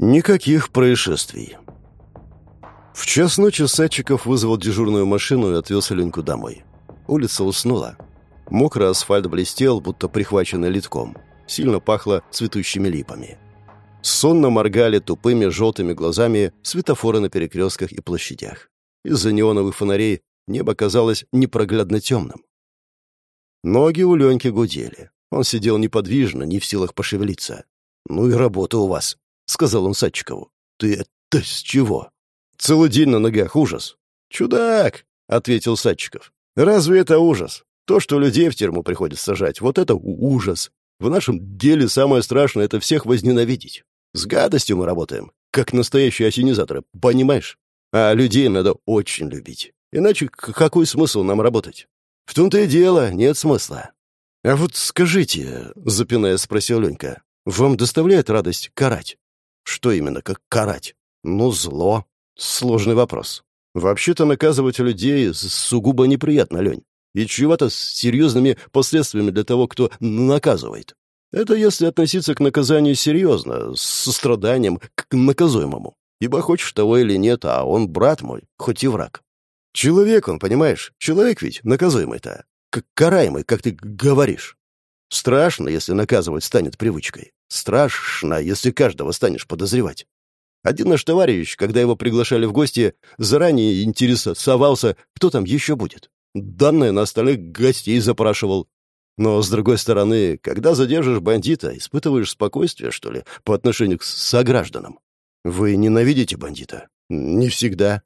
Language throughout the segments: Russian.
Никаких происшествий. В час ночи Садчиков вызвал дежурную машину и отвез Леньку домой. Улица уснула. Мокрый асфальт блестел, будто прихваченный литком. Сильно пахло цветущими липами. Сонно моргали тупыми желтыми глазами светофоры на перекрестках и площадях. Из-за неоновых фонарей небо казалось непроглядно темным. Ноги у Леньки гудели. Он сидел неподвижно, не в силах пошевелиться. «Ну и работа у вас», — сказал он Садчикову. «Ты это с чего?» «Целый день на ногах ужас». «Чудак!» — ответил Садчиков. «Разве это ужас? То, что людей в тюрьму приходится сажать, вот это ужас. В нашем деле самое страшное — это всех возненавидеть. С гадостью мы работаем, как настоящие осенизаторы, понимаешь? А людей надо очень любить. Иначе какой смысл нам работать? В том-то и дело, нет смысла. А вот скажите, запинаясь, спросил Ленька, вам доставляет радость карать? Что именно, как карать? Ну, зло. Сложный вопрос. Вообще-то наказывать людей сугубо неприятно, Лень. И чревато с серьезными последствиями для того, кто наказывает. Это если относиться к наказанию серьезно, с состраданием к наказуемому. Ибо хочешь того или нет, а он брат мой, хоть и враг. Человек он, понимаешь? Человек ведь наказуемый-то. Как караемый, как ты говоришь. Страшно, если наказывать станет привычкой. Страшно, если каждого станешь подозревать. Один наш товарищ, когда его приглашали в гости, заранее интересовался, кто там еще будет. Данные на столе гостей запрашивал. Но, с другой стороны, когда задержишь бандита, испытываешь спокойствие, что ли, по отношению к согражданам. Вы ненавидите бандита? Не всегда.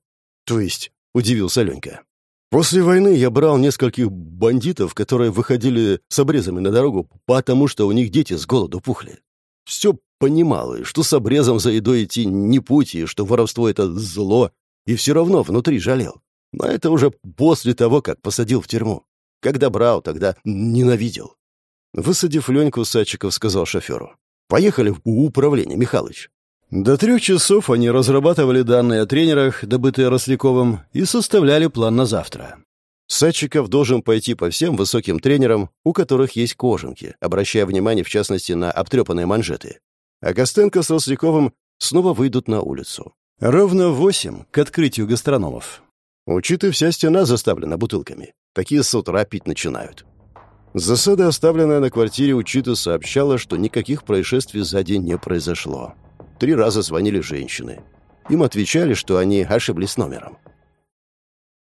То есть, удивился Ленька. После войны я брал нескольких бандитов, которые выходили с обрезами на дорогу, потому что у них дети с голоду пухли. Все понимал, и что с обрезом за едой идти не путь, и что воровство — это зло, и все равно внутри жалел. Но это уже после того, как посадил в тюрьму. Когда брал, тогда ненавидел. Высадив Леньку, Садчиков сказал шоферу. «Поехали в управление, Михалыч». До трех часов они разрабатывали данные о тренерах, добытые Росляковым, и составляли план на завтра. Садчиков должен пойти по всем высоким тренерам, у которых есть кожанки, обращая внимание в частности на обтрепанные манжеты. А Костенко с Росляковым снова выйдут на улицу. Ровно восемь к открытию гастрономов. У Читы вся стена заставлена бутылками. Такие с утра пить начинают. Засада, оставленная на квартире у Читы, сообщала, что никаких происшествий за день не произошло. Три раза звонили женщины. Им отвечали, что они ошиблись номером.